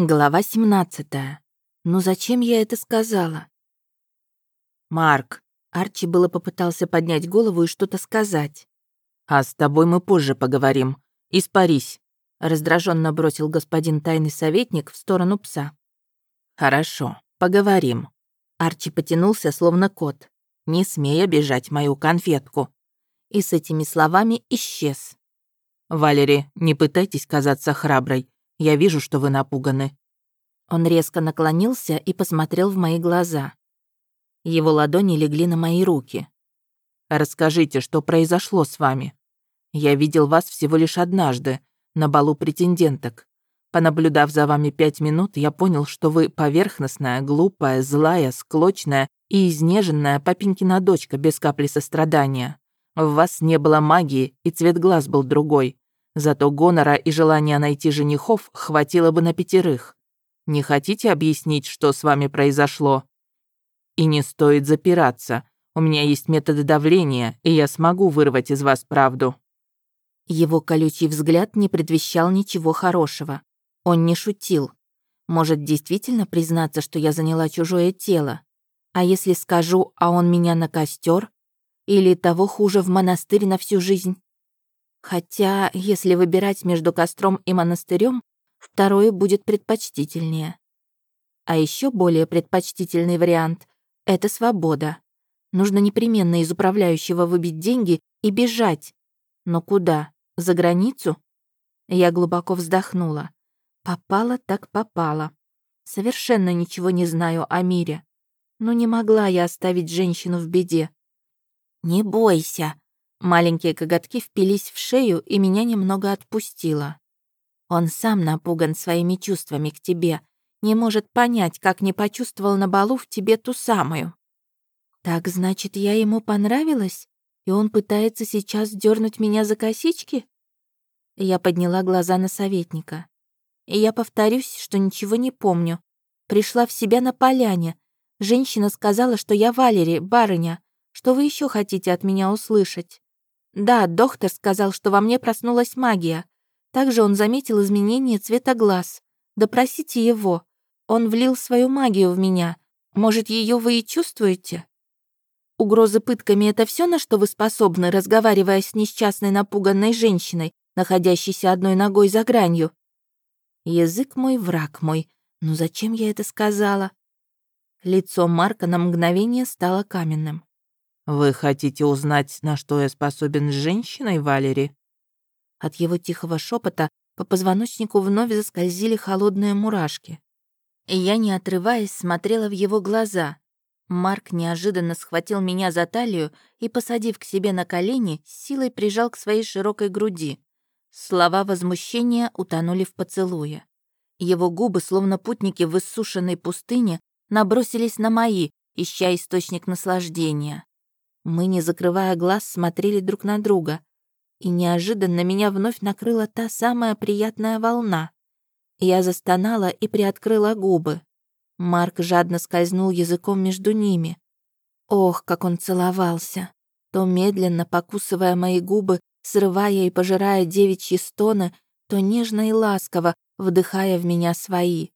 Глава 17. Ну зачем я это сказала? Марк. Арчи было попытался поднять голову и что-то сказать. А с тобой мы позже поговорим. Испарись. Раздраженно бросил господин тайный советник в сторону пса. Хорошо, поговорим. Арчи потянулся, словно кот. Не смей обижать мою конфетку. И с этими словами исчез. Валери, не пытайтесь казаться храброй. Я вижу, что вы напуганы». Он резко наклонился и посмотрел в мои глаза. Его ладони легли на мои руки. «Расскажите, что произошло с вами. Я видел вас всего лишь однажды, на балу претенденток. Понаблюдав за вами пять минут, я понял, что вы поверхностная, глупая, злая, склочная и изнеженная папенькина дочка без капли сострадания. В вас не было магии, и цвет глаз был другой. Зато гонора и желания найти женихов хватило бы на пятерых. Не хотите объяснить, что с вами произошло? И не стоит запираться. У меня есть методы давления, и я смогу вырвать из вас правду». Его колючий взгляд не предвещал ничего хорошего. Он не шутил. Может, действительно признаться, что я заняла чужое тело? А если скажу, а он меня на костер? Или того хуже в монастырь на всю жизнь? Хотя, если выбирать между костром и монастырем, второе будет предпочтительнее. А еще более предпочтительный вариант — это свобода. Нужно непременно из управляющего выбить деньги и бежать. Но куда? За границу? Я глубоко вздохнула. Попала так попала. Совершенно ничего не знаю о мире. Но не могла я оставить женщину в беде. «Не бойся», Маленькие коготки впились в шею и меня немного отпустило. Он сам напуган своими чувствами к тебе, не может понять, как не почувствовал на балу в тебе ту самую. Так значит, я ему понравилась, и он пытается сейчас дернуть меня за косички? Я подняла глаза на советника. И я повторюсь, что ничего не помню. Пришла в себя на поляне. Женщина сказала, что я Валери, барыня. Что вы еще хотите от меня услышать? Да, доктор сказал, что во мне проснулась магия. Также он заметил изменение цвета глаз. Допросите его. Он влил свою магию в меня. Может, ее вы и чувствуете? Угрозы пытками — это все, на что вы способны, разговаривая с несчастной напуганной женщиной, находящейся одной ногой за гранью? Язык мой, враг мой. Ну зачем я это сказала? Лицо Марка на мгновение стало каменным. «Вы хотите узнать, на что я способен с женщиной, Валери?» От его тихого шепота по позвоночнику вновь заскользили холодные мурашки. Я, не отрываясь, смотрела в его глаза. Марк неожиданно схватил меня за талию и, посадив к себе на колени, силой прижал к своей широкой груди. Слова возмущения утонули в поцелуе. Его губы, словно путники в иссушенной пустыне, набросились на мои, ища источник наслаждения. Мы, не закрывая глаз, смотрели друг на друга. И неожиданно меня вновь накрыла та самая приятная волна. Я застонала и приоткрыла губы. Марк жадно скользнул языком между ними. Ох, как он целовался! То медленно покусывая мои губы, срывая и пожирая девичьи стоны, то нежно и ласково, вдыхая в меня свои.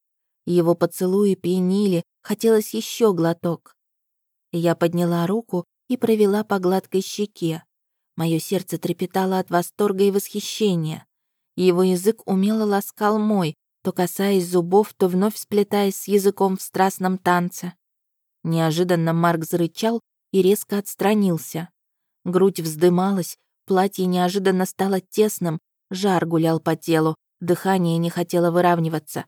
Его поцелуи пьянили, хотелось еще глоток. Я подняла руку и провела по гладкой щеке. Мое сердце трепетало от восторга и восхищения. Его язык умело ласкал мой, то касаясь зубов, то вновь сплетаясь с языком в страстном танце. Неожиданно Марк зарычал и резко отстранился. Грудь вздымалась, платье неожиданно стало тесным, жар гулял по телу, дыхание не хотело выравниваться.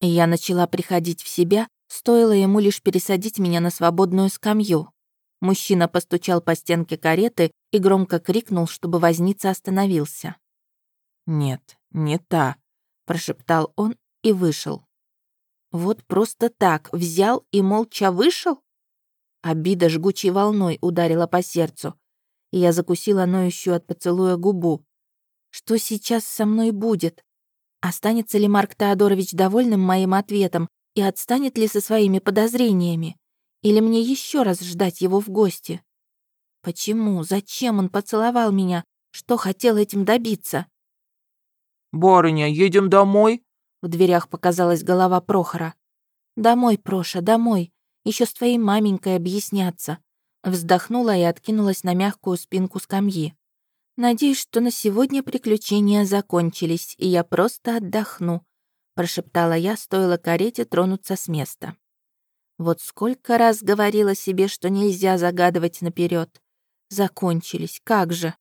Я начала приходить в себя, стоило ему лишь пересадить меня на свободную скамью. Мужчина постучал по стенке кареты и громко крикнул, чтобы возница остановился. «Нет, не та», — прошептал он и вышел. Вот просто так взял и молча вышел? Обида жгучей волной ударила по сердцу, и я закусила ноющую от поцелуя губу. Что сейчас со мной будет? Останется ли Марк Теодорович довольным моим ответом и отстанет ли со своими подозрениями? Или мне еще раз ждать его в гости? Почему? Зачем он поцеловал меня? Что хотел этим добиться? «Барыня, едем домой?» В дверях показалась голова Прохора. «Домой, Проша, домой. Еще с твоей маменькой объясняться». Вздохнула и откинулась на мягкую спинку скамьи. «Надеюсь, что на сегодня приключения закончились, и я просто отдохну», прошептала я, стоило карете тронуться с места. Вот сколько раз говорила себе, что нельзя загадывать наперед. Закончились, как же.